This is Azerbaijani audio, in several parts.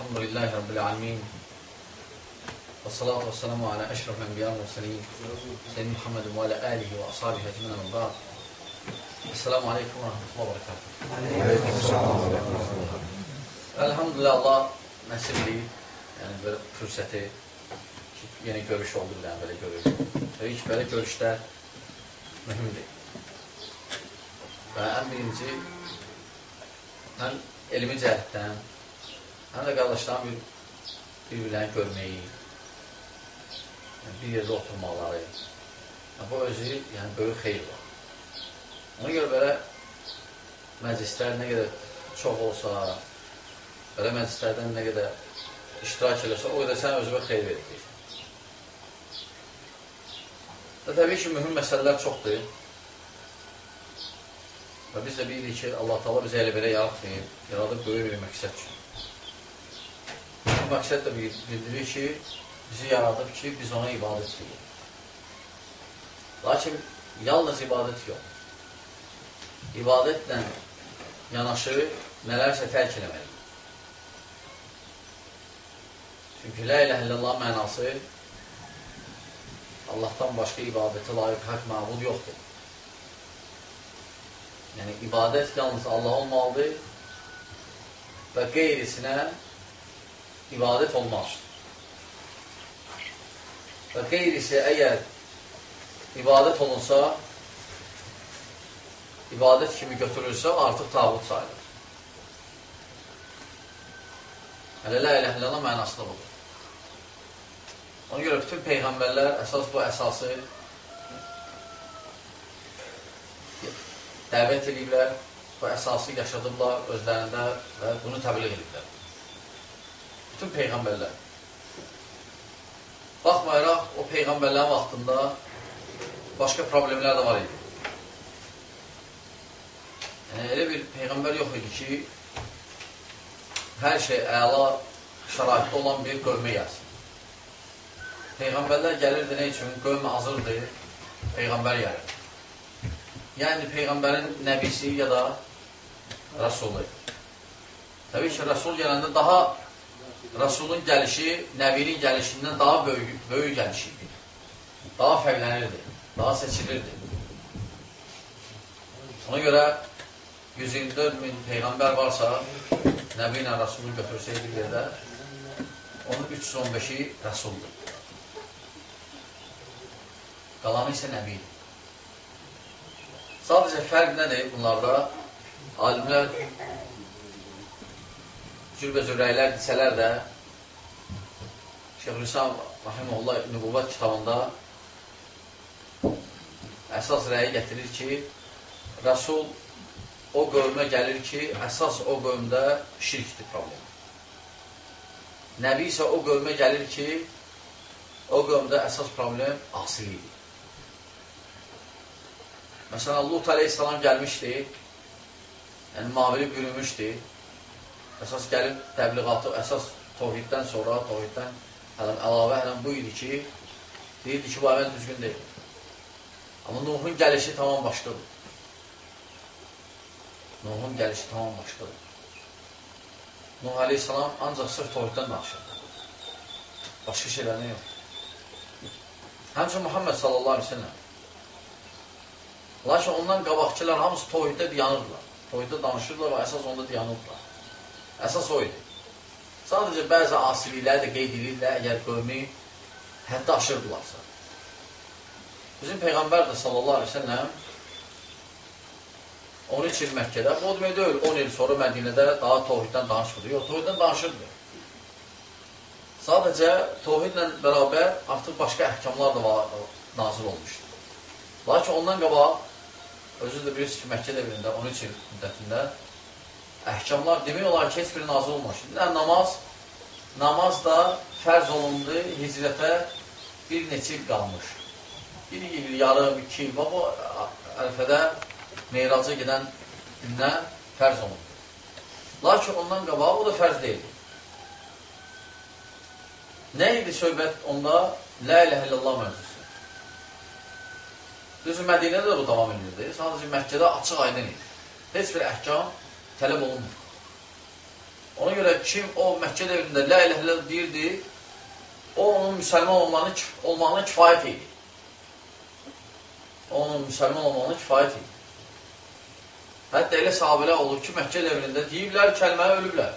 Elhamdülillahi Rabbil alemin. Və salatu və salamu alə əşrəf ənbiya mürsəlin. Seyyid Muhammedun və alə əlihi və ashabihi əcmən əmdad. Esselamu aleykum və rəhmətullah və bərəkatuhu. Elhamdülillah Allah nəsib edib, yəni belə fürsəti, yenə görüş oldu bilən belə görüş. Və ilk belə görüşdə mühümdir. Və ən birinci, mən elmi cəhətdən, həm də qardaşların bir, bir-birlərini görməyi, yəni bir yerdə oturmaları, yəni, bu özü yəni, böyük xeyir var. Ona görə belə məclislər nə qədər çox olsa, belə məclislərdən nə qədər iştirak eləsə, o qədər sən özünə xeyir verir. Və təbii ki, mühüm məsələlər çoxdur. Və biz də bilirik ki, Allah Taala bizə elə belə yaratmayıb, yaradıb böyük bir məqsəd üçün. Məqsəd də bildirir ki, bizi yaradıb ki, biz ona ibadət edək. Lakin yalnız ibadət yox. İbadətlə yanaşı nələrsə tərk eləməliyik. Çünki la ilə illallah mənası Allahdan başqa ibadətə layiq haqq məbud yoxdur. Yəni, ibadət yalnız Allah olmalıdır və qeyrisinə ibadət olmaz. Və qeyrisi əgər ibadət olunsa, ibadət kimi götürülsə, artıq tağut sayılır. Hələ la ilə illallah mənası da budur. Ona görə bütün peyğəmbərlər əsas bu əsası dəvət ediblər, bu əsası yaşadıblar özlərində və bunu təbliğ ediblər. Bütün peyğəmbərlər. Baxmayaraq, o peyğəmbərlərin vaxtında başqa problemlər də var idi. Yəni, elə bir peyğəmbər yox idi ki, hər şey əla şəraitdə olan bir qövmə gəlsin. Peyğəmbərlər gəlirdi nə üçün? Qövmə hazırdır, Peyğəmbər gəlir. Yəni, Peyğəmbərin nəbisi ya da Rəsulu. Təbii ki, Rəsul gələndə daha Rəsulun gəlişi nəbinin gəlişindən daha böyük, böyük gəliş idi. Daha fərqlənirdi, daha seçilirdi. Ona görə 124 min Peyğəmbər varsa, nəbi ilə Rəsulun götürsəydi bir yerdə, onun 315-i Rəsuldur. Qalanı isə nəbidir. Sadəcə fərq nədir bunlarda? Alimlər cürbəcür rəylər desələr də Şeyhülislam Rahimullah Nübuvvat kitabında əsas rəyi gətirir ki, Rəsul o qövmə gəlir ki, əsas o qövmdə şirkdir problem. Nəbi isə o qövmə gəlir ki, o qövmdə əsas problem asilidir. Məsələn, Lut aleyhissalam gəlmişdi, yəni mavili bürümüşdü. Əsas gəlib təbliğatı, əsas tohiddən sonra, tohiddən hələm, əlavə hələm bu idi ki, deyirdi ki, bu əməl düzgün deyil. Amma Nuhun gəlişi tamam başqadır. Nuhun gəlişi tamam başqadır. Nuh aleyhissalam ancaq sırf tohiddən danışırdı. Başqa şeylərdən yox. Həmçin Muhammed sallallahu aleyhi ve sellem Lakin ondan qabaqçılar hamısı tohiddə dayanırlar. Tohiddə danışırlar və əsas onda dayanırlar. Əsas o idi. Sadəcə bəzi asilikləri də qeyd edirlər, əgər qövmi həddə aşırdılarsa. Bizim Peyğəmbər də sallallahu aleyhi ve selləm 13 il Məkkədə, bu demək deyil, 10 il sonra Mədinədə daha tohiddən danışmırdı. Yox, tohiddən danışırdı. Sadəcə tohidlə bərabər artıq başqa əhkamlar da var, nazil olmuşdu. Lakin ondan qabaq özü də bilirsiniz ki, Məkkə devrində 13 il müddətində əhkamlar demək olar ki, heç biri nazil olmamışdı. Yəni, namaz, namaz da fərz olundu, hicrətə bir neçə il qalmış. Bir il, yarım, iki il, bu ərfədə meyraca gedən gündən fərz olundu. Lakin ondan qabaq o da fərz deyildi. Nə idi söhbət onda? Lə ilə illallah mövzusu. Düzü, Mədinədə də bu davam edirdi. Sadəcə Məkkədə açıq aydın idi. Heç bir əhkam tələb olunmur. Ona görə kim o Məkkə dövründə la ilə ilə deyirdi, o onun müsəlman olmağını, olmağına kifayət idi. Onun müsəlman olmağına kifayət idi. Hətta elə sahabələr olur ki, Məkkə dövründə deyiblər, kəlməyə ölüblər.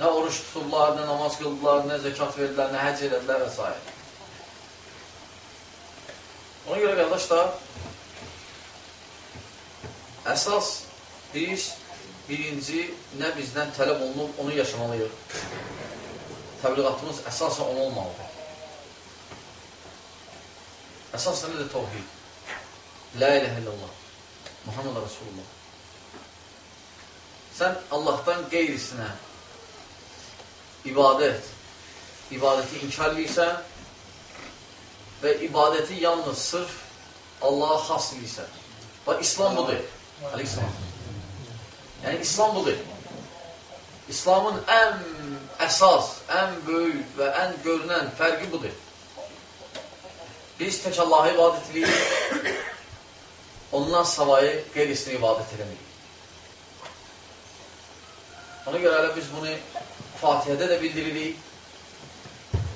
Nə oruç tutublar, nə namaz qıldılar, nə zəkat verdilər, nə həc elədilər və s. Ona görə qardaşlar, əsas biz birinci nə bizdən tələb olunub, onu yaşamalıyıq. Təbliğatımız əsasən onu olmalıdır. Əsasən nədir tovhid? La iləhə illallah. Muhammed Rasulullah. Sən Allahdan qeyrisinə ibadət, ibadəti inkar edirsən və ibadəti yalnız sırf Allaha xas edirsən. Bax, İslam budur. Aleyhisselam. Yəni, İslam budur. İslamın ən əsas, ən böyük və ən görünən fərqi budur. Biz tək Allah'a ibadət edirik, ondan savayı qeyrisinə ibadət edemirik. Ona görə elə biz bunu Fatihədə də bildiririk.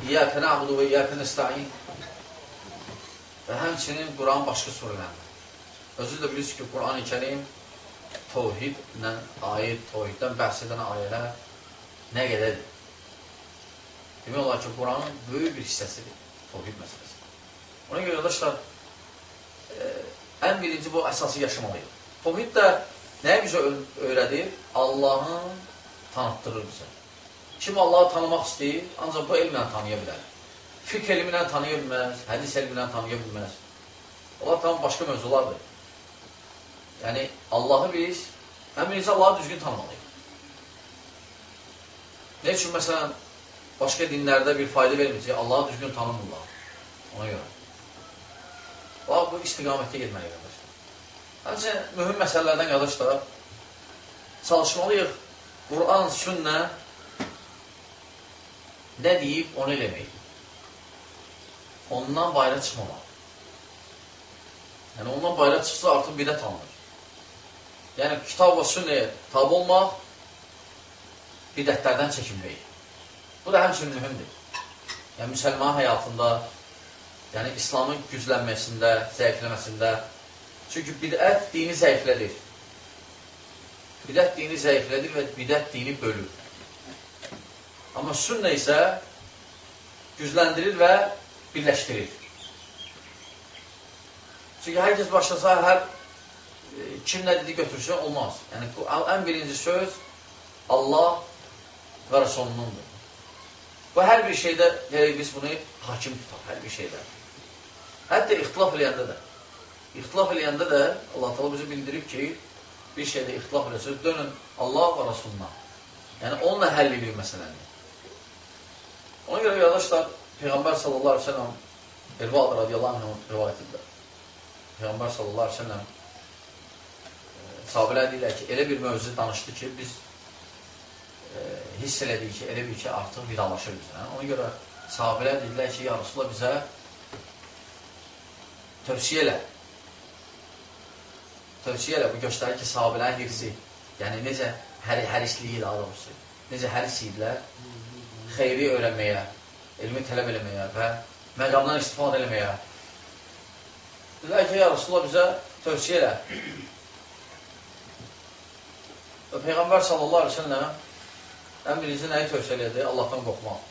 İyyəkə nə'budu və iyyəkə nəstəin və həmçinin Quran başqa surələrində. Özü də bilirsiniz ki, Quran-ı Kerim tovhidlə aid, tovhiddən bəhs edən ayələr nə qədərdir? Demək olar ki, Quranın böyük bir hissəsidir tovhid məsələsi. Ona görə, arkadaşlar, e, ən birinci bu əsası yaşamalıyıq. Tovhid də nəyə bizə öyrədir? Allahın tanıtdırır bizə. Kim Allahı tanımaq istəyir, ancaq bu elmlə tanıya bilər. Fiqh elminə tanıya bilməz, hədis elminə tanıya bilməz. Allah tam başqa mövzulardır. Yəni, Allahı biz, ən birinci Allahı düzgün tanımalıyıq. Ne üçün, məsələn, başqa dinlərdə bir fayda verməyəcək, Allahı düzgün tanımırlar. Ona görə. Bax, bu istiqamətdə getməli, qardaşlar. Həmçə, mühüm məsələlərdən, qardaşlar, çalışmalıyıq Quran, sünnə nə deyib, onu eləmək. Ondan bayra çıxmamaq. Yəni, ondan bayra çıxsa, artıq bidət alınır. Yəni, kitab və sünnəyə tab olmaq, bidətlərdən çəkinmək. Bu da həmçinin mühümdür. Yəni, müsəlman həyatında, yəni İslamın güclənməsində, zəifləməsində. Çünki bidət dini zəiflədir. Bidət dini zəiflədir və bidət dini bölür. Amma sünnə isə gücləndirir və birləşdirir. Çünki hər kəs başlasa, hər kim nə dedi götürsə olmaz. Yəni, ən birinci söz Allah və Rasulunundur. Bu, hər bir şeydə yəni, biz bunu hakim tutaq, hər bir şeydə. Hətta ixtilaf eləyəndə də. İxtilaf eləyəndə də Allah təala bizə bildirib ki, bir şeydə ixtilaf eləsəz, dönün Allah və Rasuluna. Yəni, onunla həll edir məsələni. Ona görə, yadaşlar, Peyğəmbər sallallahu aleyhi ve sellem Elvad radiyallahu anh rivayət edir. Peyğəmbər sallallahu aleyhi ve sellem sahabələr deyirlər ki, elə bir mövzu danışdı ki, biz e, hiss elədik ki, elə bir ki, artıq vidalaşır bizə. Ona görə sahabələr dedilər ki, ya Rasulullah bizə tövsiyə elə. Tövsiyə elə, bu göstərir ki, sahabələrin hirsi, yəni necə hər, hərisliyi daha doğrusu, necə həris idilər xeyri öyrənməyə, elmi tələb eləməyə və məqamdan istifadə eləməyə. Dedilər ki, ya Rasulullah bizə tövsiyə elə. Və Peyğəmbər sallallahu aleyhi ve sellem ən birinci nəyi tövsiyə edirdi? Allahdan qorxmaq.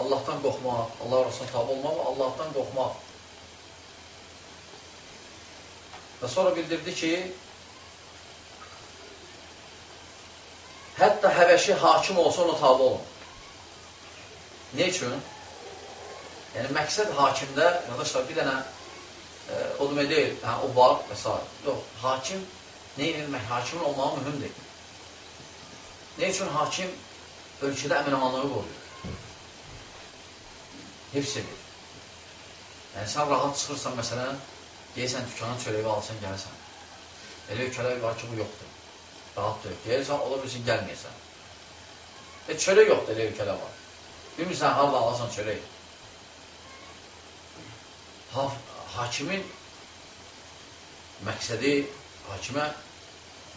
Allahdan qorxmaq, Allah arasına tabi olmaq və Allahdan qorxmaq. Və sonra bildirdi ki, hətta həvəşi hakim olsa ona tabi olun. Ne üçün? Yəni, məqsəd hakimdə, qardaşlar, bir dənə o demək deyil, hə, o var və s. Yox, hakim nə edilmək? Hakimin olmağı mühümdir. Ne üçün hakim ölkədə əminamanlığı qoruyur? Hifz edir. Yəni, sən rahat çıxırsan, məsələn, deyirsən, dükkanın çörəyi alırsan, gəlirsən. Elə ölkələr var ki, bu yoxdur. Rahat deyil. Deyirsən, ola bilsin, gəlməyəsən. E, çörək yoxdur, elə ölkələr var. Bilmirsən, harada alasan çörək. Ha, hakimin məqsədi hakimə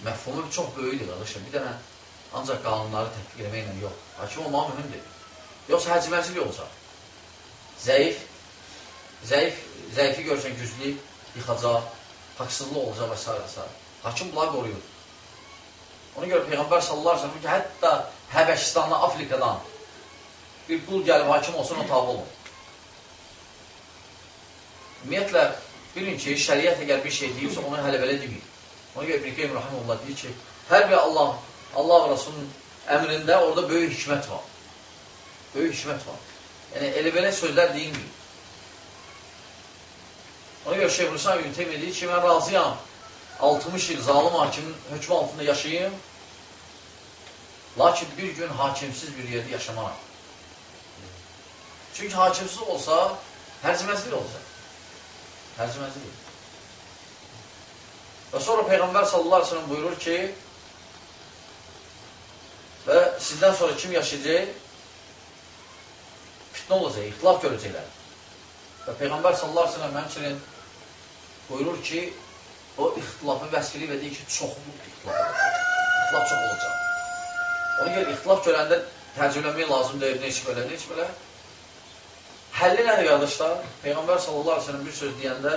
məfhumu çox böyükdür, qardaşım. Bir dənə ancaq qanunları tətbiq etməklə yox. Hakim olmaq mühümdür. Yoxsa həcməzlik olacaq. Zəif, zəif, zəifi görsən güclü, yıxacaq, haqsızlıq olacaq və s. və s. Hakim bunları qoruyur. Ona görə Peyğəmbər sallallahu aleyhi ve sellem ki, hətta Həbəşistandan, Afrikadan bir qul gəlib hakim olsun, o tabi olun. Ümumiyyətlə, bilin ki, şəriət əgər bir şey deyirsə, onu hələ belə demir. Ona görə İbn Qeym Rahimullah deyir ki, hər bir Allah, Allah və Rasulun əmrində orada böyük hikmət var. Böyük hikmət var. Yəni, elə belə sözlər deyilmir. Ona görə Şeyh Hüsam İbn Teymiyyə deyir ki, mən razıyam, 60 il zalim hakimin hökmü altında yaşayayım, lakin bir gün hakimsiz bir yerdə yaşamaram. Çünki hakimsiz olsa, hərcməzlik olacaq. Hərcməzlik. Və sonra Peyğəmbər sallallahu aleyhi ve sellem buyurur ki, və sizdən sonra kim yaşayacaq? Fitnə olacaq, ixtilaf görəcəklər. Və Peyğəmbər sallallahu aleyhi ve sellem həmçinin buyurur ki, o ixtilafı vəsb edib və deyir ki, çoxlu ixtilaf olacaq. İxtilaf çox olacaq. Ona görə ixtilaf görəndə təcrübələmək lazım deyil, neçə belə, neçə belə. Həlli nədir, qardaşlar? Peyğəmbər sallallahu aleyhi ve sellem bir söz deyəndə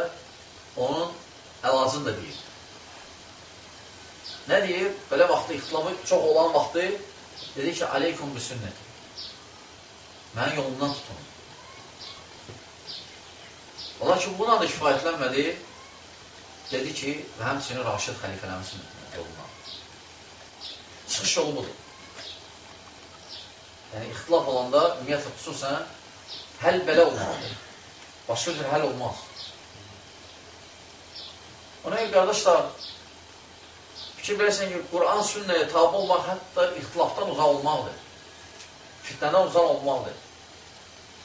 onun əlacını da deyir. Nə deyir? Belə vaxtı, ixtilafı çox olan vaxtı dedi ki, aleykum bi sünnəti. Mənim yolumdan tutun. Ola ki, buna da kifayətlənmədi. Dedi ki, və həmçinin Raşid xəlifələrin yolundan. Çıxış yolu budur. Yəni, ixtilaf olanda, ümumiyyətlə, xüsusən, həll belə olmalıdır. Başqa cür həll olmaz. Ona görə, qardaşlar, fikir verəsən ki, Quran sünnəyə tabi olmaq hətta ixtilafdan uzaq olmaqdır. Fitnədən uzaq olmaqdır.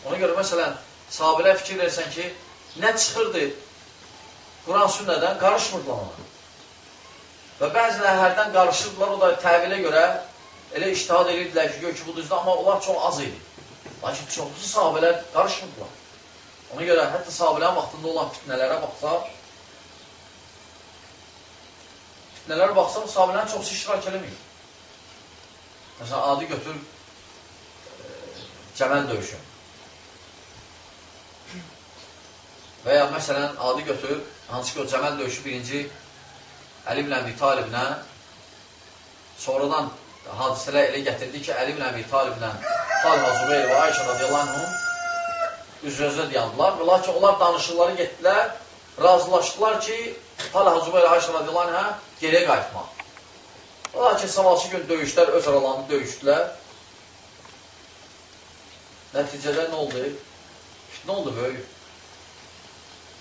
Ona görə, məsələn, sahabilə fikir verəsən ki, nə çıxırdı Quran sünnədən qarışmırdılar ona. Və bəzilər hərdən qarışırdılar, o da təvilə görə elə iştihad edirdilər ki, gör ki, bu düzdür, amma onlar çox az idi. Lakin çoxlusu sahabələr qarışmırdılar. Ona görə hətta sahabələrin vaxtında olan fitnələrə baxsaq, fitnələrə baxsaq, sahabələrin çoxsu iştirak eləməyir. Məsələn, adi götür e, cəməl döyüşü. Və ya məsələn, adi götür Hansı ki, o Cəməl döyüşü birinci Əli ibn Əbi Taliblə sonradan hadisələr elə gətirdi ki, Əli ibn Əbi Taliblə Talibə Zübeyir və Ayşə radiyallahu üz-gözə dayandılar. Lakin onlar danışıqları getdilər, razılaşdılar ki, Talibə Zübeyir və Ayşə radiyallahu geriyə qayıtmaq. Lakin sabahçı gün döyüşlər öz aralarında döyüşdülər. Nəticədə nə oldu? Fitnə oldu böyük.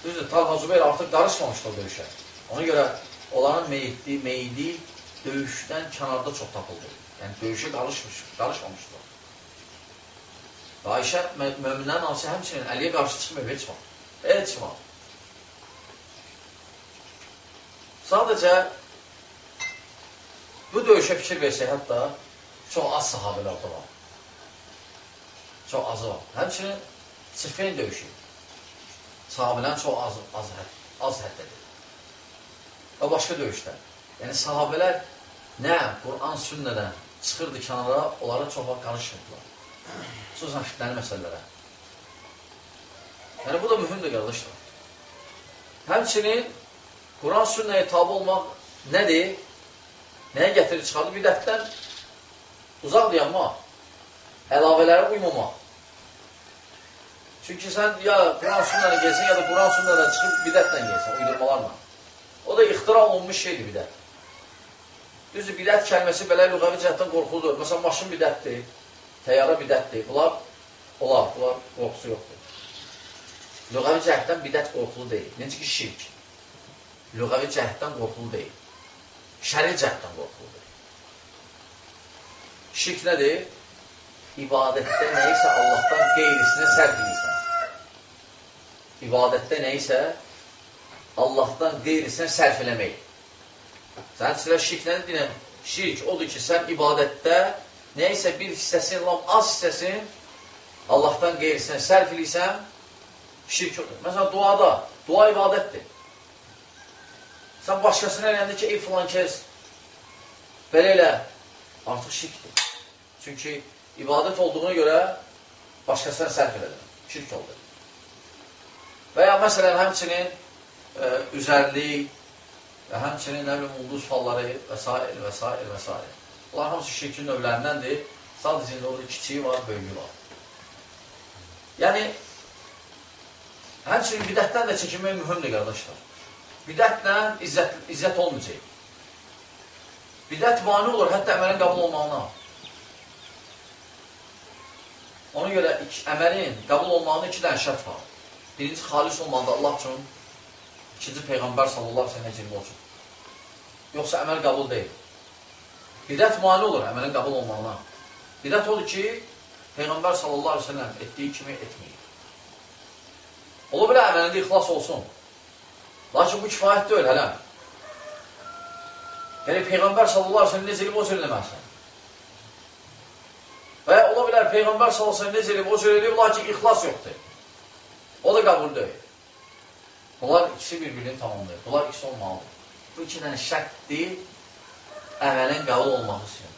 Düzdür, Talha Zübeyir artıq qarışmamışdı o döyüşə. Ona görə onların meyitli, meyidi döyüşdən kənarda çox tapıldı. Yəni, döyüşə qarışmış, qarışmamışdı. Və Ayşə möminlərin hansı həmçinin Əliyə qarşı çıxmıyor, heç var. Heç var. Sadəcə bu döyüşə fikir versək, hətta çox az sahabələr orada var. Çox azı var. Həmçinin Siffeyn döyüşü sahabələrin çox az, az, az həddədir. Və başqa döyüşlər. Yəni, sahabələr nə Quran sünnədən çıxırdı kənara, onlara çox vaxt qarışmırdılar. Xüsusən fitnəli məsələlərə. Yəni, bu da mühümdür, qardaşlar. Həmçinin Quran sünnəyə tabi olmaq nədir? Nəyə gətirir çıxardı? Bidətdən uzaq dayanmaq, əlavələrə uymamaq. Çünki sən ya Quran sünnəni gelsin, ya da Quran sünnədən çıxıb bidətlə gelsin, uydurmalarla. O da ixtira olunmuş şeydir bidət. Düzdür, bidət kəlməsi belə lüğəvi cəhətdən qorxuludur. Məsələn, maşın bidətdir, təyyara bidətdir. Bunlar, olar, bunlar qorxusu yoxdur. Lüğəvi cəhətdən bidət qorxulu deyil. Necə ki, şirk. Lüğəvi cəhətdən qorxulu deyil. Şəri cəhətdən qorxuludur. Şirk nədir? İbadətdə nəyisə Allahdan qeyrisinə sərf edirsən ibadətdə nə isə Allahdan qeyrisinə sərf eləmək. Sən sizə şirk nədir deyiləm? Şirk odur ki, sən ibadətdə nə isə bir hissəsin, lam az hissəsin Allahdan qeyrisinə sərf edirsən, şirk odur. Məsələn, duada, dua ibadətdir. Sən başqasına eləyəndə ki, ey filan kəs, belə elə, artıq şirkdir. Çünki ibadət olduğuna görə başqasına sərf elədim. Şirk oldu. Və ya məsələn, həmçinin e, üzərlik və həmçinin nə bilim, ulduz falları və s. və s. və s. Bunlar hamısı şirkin növlərindəndir. Sadəcə indi orada kiçiyi var, böyüyü var. Yəni, həmçinin bidətdən də çəkinmək mühümdür, qardaşlar. Bidətlə izzət, izzət olmayacaq. Bidət mani olur, hətta əməlin qəbul olmağına. Ona görə əməlin qəbul olmağına iki dənə şərt var. Birinci, xalis olmalıdır Allah üçün. İkinci, Peyğəmbər sallallahu aleyhi ve sellem olsun. Yoxsa əməl qəbul deyil. Bidət mani olur əməlin qəbul olmağına. Bidət odur ki, Peyğəmbər sallallahu aleyhi ve sellem etdiyi kimi etməyir. Ola bilər əməlində ixlas olsun. Lakin bu kifayət deyil hələ. Yəni Peyğəmbər sallallahu aleyhi ve sellem necə elib o cür eləməsin. Və ya ola bilər Peyğəmbər sallallahu aleyhi ve sellem necə elib o cür elib, lakin ixlas yoxdur. O da qəbul deyil. Bunlar ikisi bir-birini tamamlayır. Bunlar ikisi olmalıdır. Bu iki dənə şərtdir əməlin qəbul olması üçün.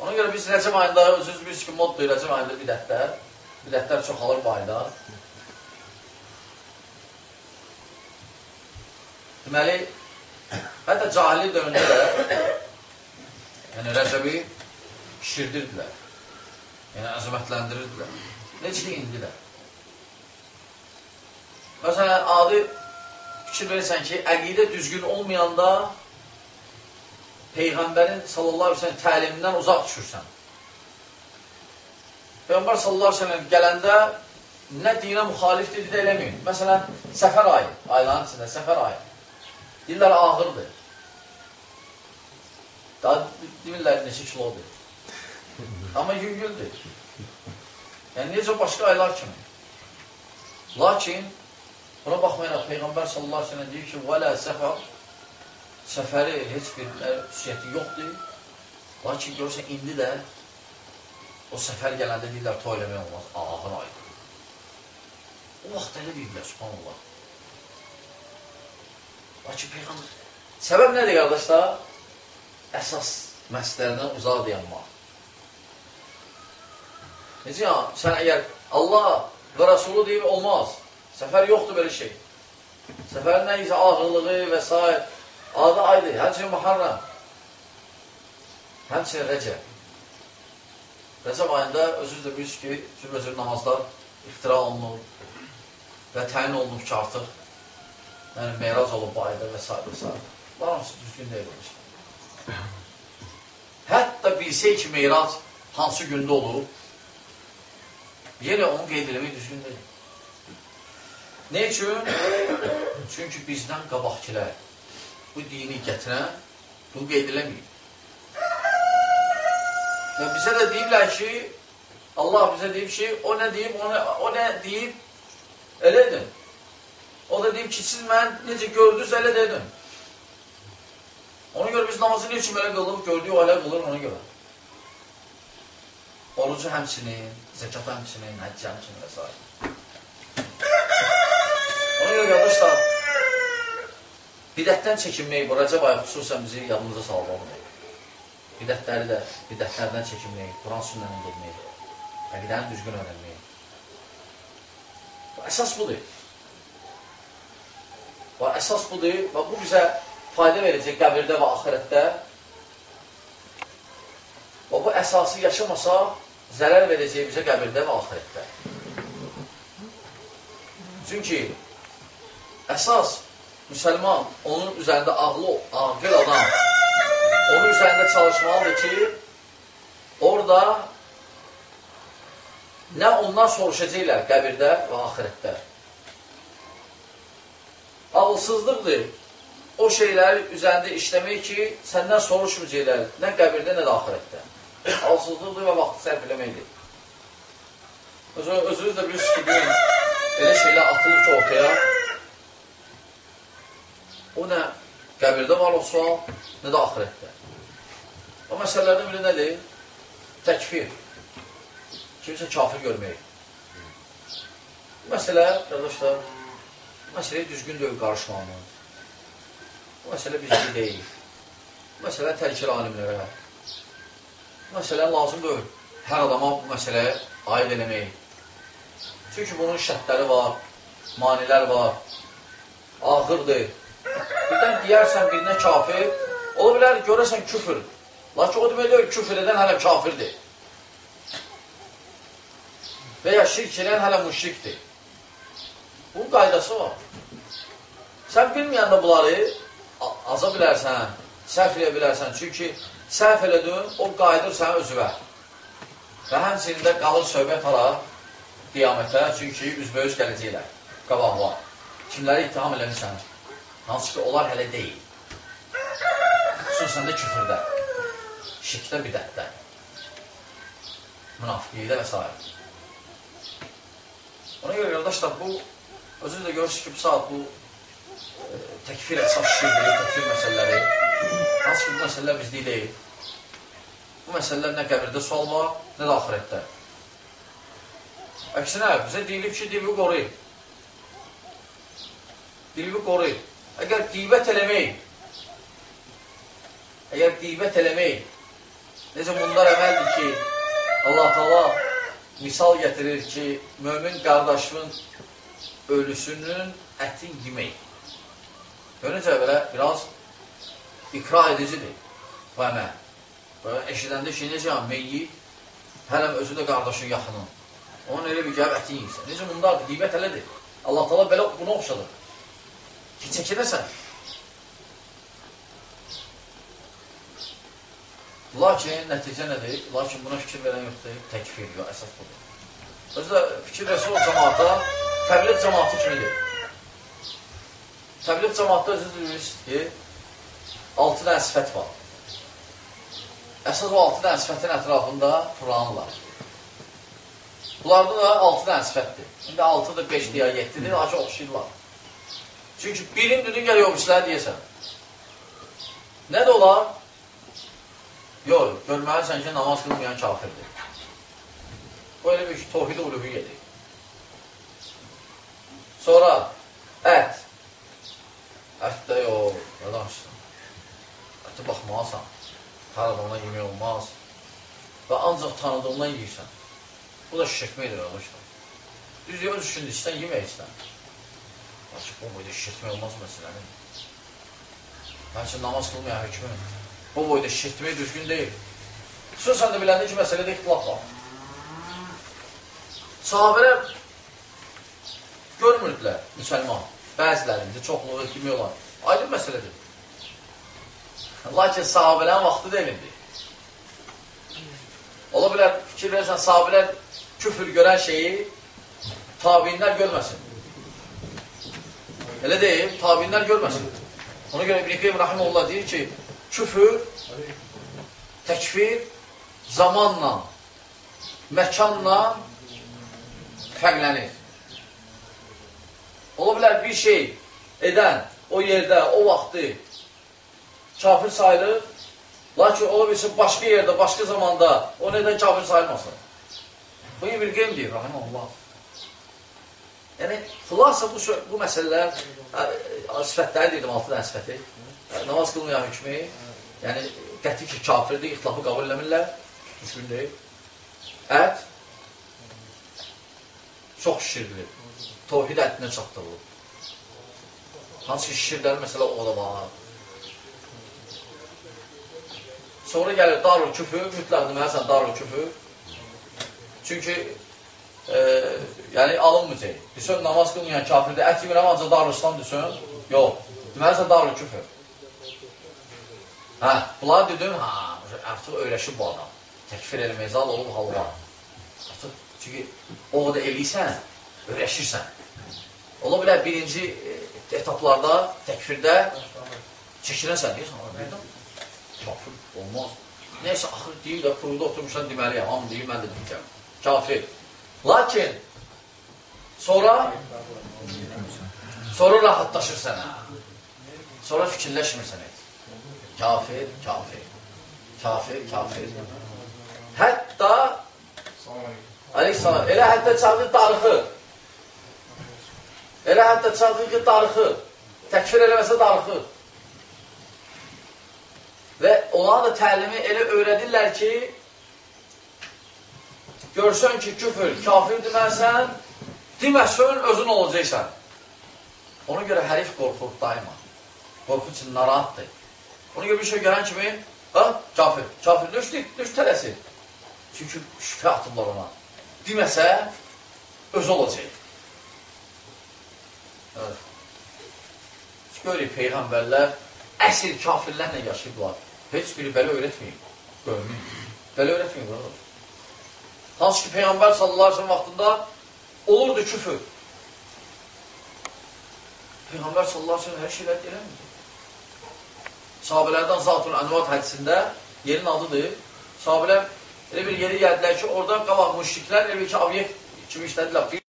Ona görə biz Rəcəm ayında, özünüz bilirsiniz ki, moddur Rəcəm ayında bidətlər. Bidətlər çoxalır bu ayda. Deməli, hətta cahili dövründə də yəni Rəcəbi şişirdirdilər. Yəni əzəmətləndirdilər. Necə indi də. Məsələn, adi fikir verirsən ki, əqidə düzgün olmayanda Peyğəmbərin sallallahu aleyhi ve sellem təlimindən uzaq düşürsən. Peyğəmbər sallallahu aleyhi ve sellem gələndə nə dinə müxalifdir, də eləməyin. Məsələn, səfər ayı, ayların içində səfər ayı. Dillər ağırdır. Daha demirlər neçə kilodur. Amma yüngüldür. Yəni, necə başqa aylar kimi. Lakin, Buna baxmayaraq Peyğəmbər sallallahu əleyhi və səlləm deyir ki, "Vələ səfər" səfəri heç bir e, xüsusiyyəti yoxdur. Lakin görürsən indi də o səfər gələndə deyirlər toy eləmək olmaz, ağır aydır. O vaxt elə deyirlər, subhanallah. Lakin Peyğəmbər səbəb nədir qardaşlar? Əsas məsələdən uzaq dayanmaq. Necə ya? Sən əgər Allah və Rasulü deyib olmaz. Səfər yoxdur belə şey. Səfərin nə isə ağırlığı və s. Adı aydır, həmçinin Muharram, həmçinin Rəcəb. Rəcəb ayında özünüz də bilirsiniz ki, cürbəcür namazlar iftira olunur və təyin olunub ki, artıq yəni, meyraz olub bu ayda və s. və s. Bunlar hamısı düzgün deyil olmuş. Hətta bilsək ki, meyraz hansı gündə olub, yenə onu qeyd eləmək düzgün deyil. Ne üçün? Çünki bizdən qabaqkilər bu dini gətirən bunu qeyd eləməyib. Və bizə də deyiblər ki, Allah bizə deyib ki, o nə deyib, o nə, o nə deyib, elə edin. O da deyib ki, siz mən necə gördünüz, elə dedim. Ona görə biz namazı ne üçün belə qılıb, gördüyü o elə qılır ona görə. Orucu həmçinin, zəkat həmçinin, həcc həmçinin və s. Görə qardaşlar, Bidətdən çəkinmək, bu Rəcəb ayı xüsusən bizi yadımıza salıb olmayır. Bidətləri də, bidətlərdən çəkinmək, Quran sünnəni qılmaq, əqidəni düzgün öyrənmək. Əsas budur. Bu əsas budur və bu bizə fayda verəcək qəbirdə və axirətdə. Və bu əsası yaşamasaq, zərər verəcək bizə qəbirdə və axirətdə. Çünki əsas müsəlman onun üzərində ağlı, aqil adam onun üzərində çalışmalıdır ki, orada nə ondan soruşacaqlar qəbirdə və axirətdə. Ağılsızlıqdır o şeyləri üzərində işləmək ki, səndən soruşmayacaqlar nə qəbirdə, nə də axirətdə. Ağılsızlıqdır və vaxtı sərf eləməkdir. Özünüz də bilirsiniz ki, elə şeylər atılır ki, ortaya O nə qəbirdə var o sual, nə də axirətdə. O məsələlərdən biri nədir? Təkfir. Kimisə kafir görmək. Bu məsələ, qardaşlar, məsələyə düzgün dövr qarışmamız. Bu məsələ bizdə deyil. Bu məsələ təlkir alimlərə. Bu məsələ lazım deyil. Hər adama bu məsələyə aid eləmək. Çünki bunun şərtləri var, manilər var, ağırdır. Birdən deyərsən birinə kafir, ola bilər görəsən küfür. Lakin o demək deyil, küfür edən hələ kafirdir. Və ya şirk edən hələ müşrikdir. Bunun qaydası var. Sən bilməyəndə bunları aza bilərsən, səhv edə bilərsən. Çünki səhv elədin, o qayıdır sənə özüvə. Və həmçinin də qalır söhbət hara qiyamətə, çünki üzbəyüz gələcəklər, qabaqlar. Kimləri ittiham eləmirsən? Hansı ki, onlar hələ deyil. Xüsusən də küfürdə, şirkdə, bidətdə, münafiqlikdə və s. Ona görə, qardaşlar, bu, özünüz də görürsünüz ki, bu saat bu təkfir əsas şirdir, təkfir məsələləri. Hansı ki, bu məsələlər bizdə deyil. Bu məsələlər nə qəbirdə sual var, nə də ahirətdə. Əksinə, bizə deyilib ki, dili qoruyub. Dili qoruyub. Əgər qeybət eləmək, əgər qeybət eləmək, necə bunlar əməldir ki, Allah-u Teala misal gətirir ki, mömin qardaşının ölüsünün ətin yemək. Görüncə belə biraz ikra edicidir bu əməl. Böyle eşidəndə ki, necə meyyit, hələm özü də qardaşın yaxının. Onun elə bir gəlib ətin yiyirsən. Necə bunlardır, qeybət elədir. Allah tala belə bunu oxşadır. Ki, çəkinəsən. Lakin nəticə nədir? Lakin buna fikir verən yoxdur. Təkfir yox, əsas budur. Özü də fikir versə o cəmaata, təbliğ cəmaatı kimidir. Təbliğ cəmaatda özünüz bilirsiniz ki, 6 dənə sifət var. Əsas o 6 dənə sifətin ətrafında turanırlar. Bunlarda da 6 dənə sifətdir. İndi 6-dır, 5-dir, 7-dir, acı oxşayırlar. Çünki birin düdün gəlir yoxuşlar deyəsən. Nə də olar? Yox, görməlisən ki, namaz qılmayan kafirdir. Bu elə bir tohid-i uluhiyyədir. Sonra ət. Ətdə yox, nə danışsın? Ətə baxmalısan. Hər adamdan yemək olmaz. Və ancaq tanıdığından yeyirsən. Bu da şişirtməkdir, arkadaşlar. Düz öz üçün istən, yemək istən. Lakin bu boyda şişirtmək olmaz məsələnin. Mən üçün namaz qılmayan hökmün. Bu boyda şişirtmək düzgün deyil. Xüsusən də biləndə ki, məsələdə ixtilaf var. Sahabələr görmürdülər müsəlman. Bəzilərində çoxluğu kimi olan. Aydın məsələdir. Lakin sahabələrin vaxtı deyilindi. Ola bilər, fikir verirsən, sahabələr küfür görən şeyi tabinlər görməsin. Elə deyil, tabinlər görməsin. Ona görə İbn-i Qeym Rahimullah deyir ki, küfür, təkfir zamanla, məkanla fərqlənir. Ola bilər bir şey edən o yerdə, o vaxtı kafir sayılır, lakin ola bilsin başqa yerdə, başqa zamanda o nədən kafir sayılmasın. Bu İbn Qeym deyir, rahiməhullah. Yəni, xulasa bu, bu məsələlər, sifətləri dedim, altı dənə sifəti, namaz qılmayan hükmü, yəni qəti ki, kafirdir, ixtilafı qabul eləmirlər, düzgün deyil. Ət, çox şişirilir tohid əttinə çatdırılıb. Hansı ki, şişirləri məsələ o da var. Sonra gəlir darul küfür, mütləq deməlisən darul küfür. Çünki e, yəni alınmayacaq. Desən namaz qılmayan kafirdə ət yemirəm ancaq İslam desən, yox. Deməlisən darul küfür. Hə, bunlar dedim, ha, artıq öyrəşib bu adam. Təkfir eləmək zal olub halva. Artıq, çünki o da eləysən, öyrəşirsən. Ola bilər birinci etaplarda, təkfirdə çəkiləsən, deyirsən, birdən kafir olmaz. Neysə, axır deyil də, kurulda oturmuşsan deməliyəm, hamı deyil, mən də deyəcəm. Kafir. Lakin, sonra sonra rahatlaşır sənə. Sonra fikirləşmirsən et. Kafir, kafir. Kafir, kafir. Hətta Aleyhisselam, elə hətta çağırır darıxır. Elə hətta çatır ki, darıxır. Təkfir eləməsə darıxır. onlara da təlimi elə öyrədirlər ki, görsən ki, küfür, kafir deməsən, deməsən, özün olacaqsan. Ona görə hərif qorxur daima. Qorxu üçün narahatdır. Ona görə bir şey görən kimi, ha, kafir, kafir, düşdü, düş tələsir. Çünki şübhə atırlar ona. Deməsə, özü olacaq. Evet. Görürük, Peyğəmbərlər əsr kafirlərlə yaşayıblar. Heç biri belə öyrətməyib. Qövmin. Belə öyrətməyib. Olur. Hansı ki, Peyğəmbər sallallahu aleyhi vaxtında olurdu küfür. Peyğəmbər sallallahu aleyhi hər şeylər eləmir. Sahabələrdən Zatun Ənvat hədisində yerin adıdır. Sahabələr elə bir yeri gəldilər ki, orada qabaq müşriklər elə bir ki, obyekt kimi işlədilər.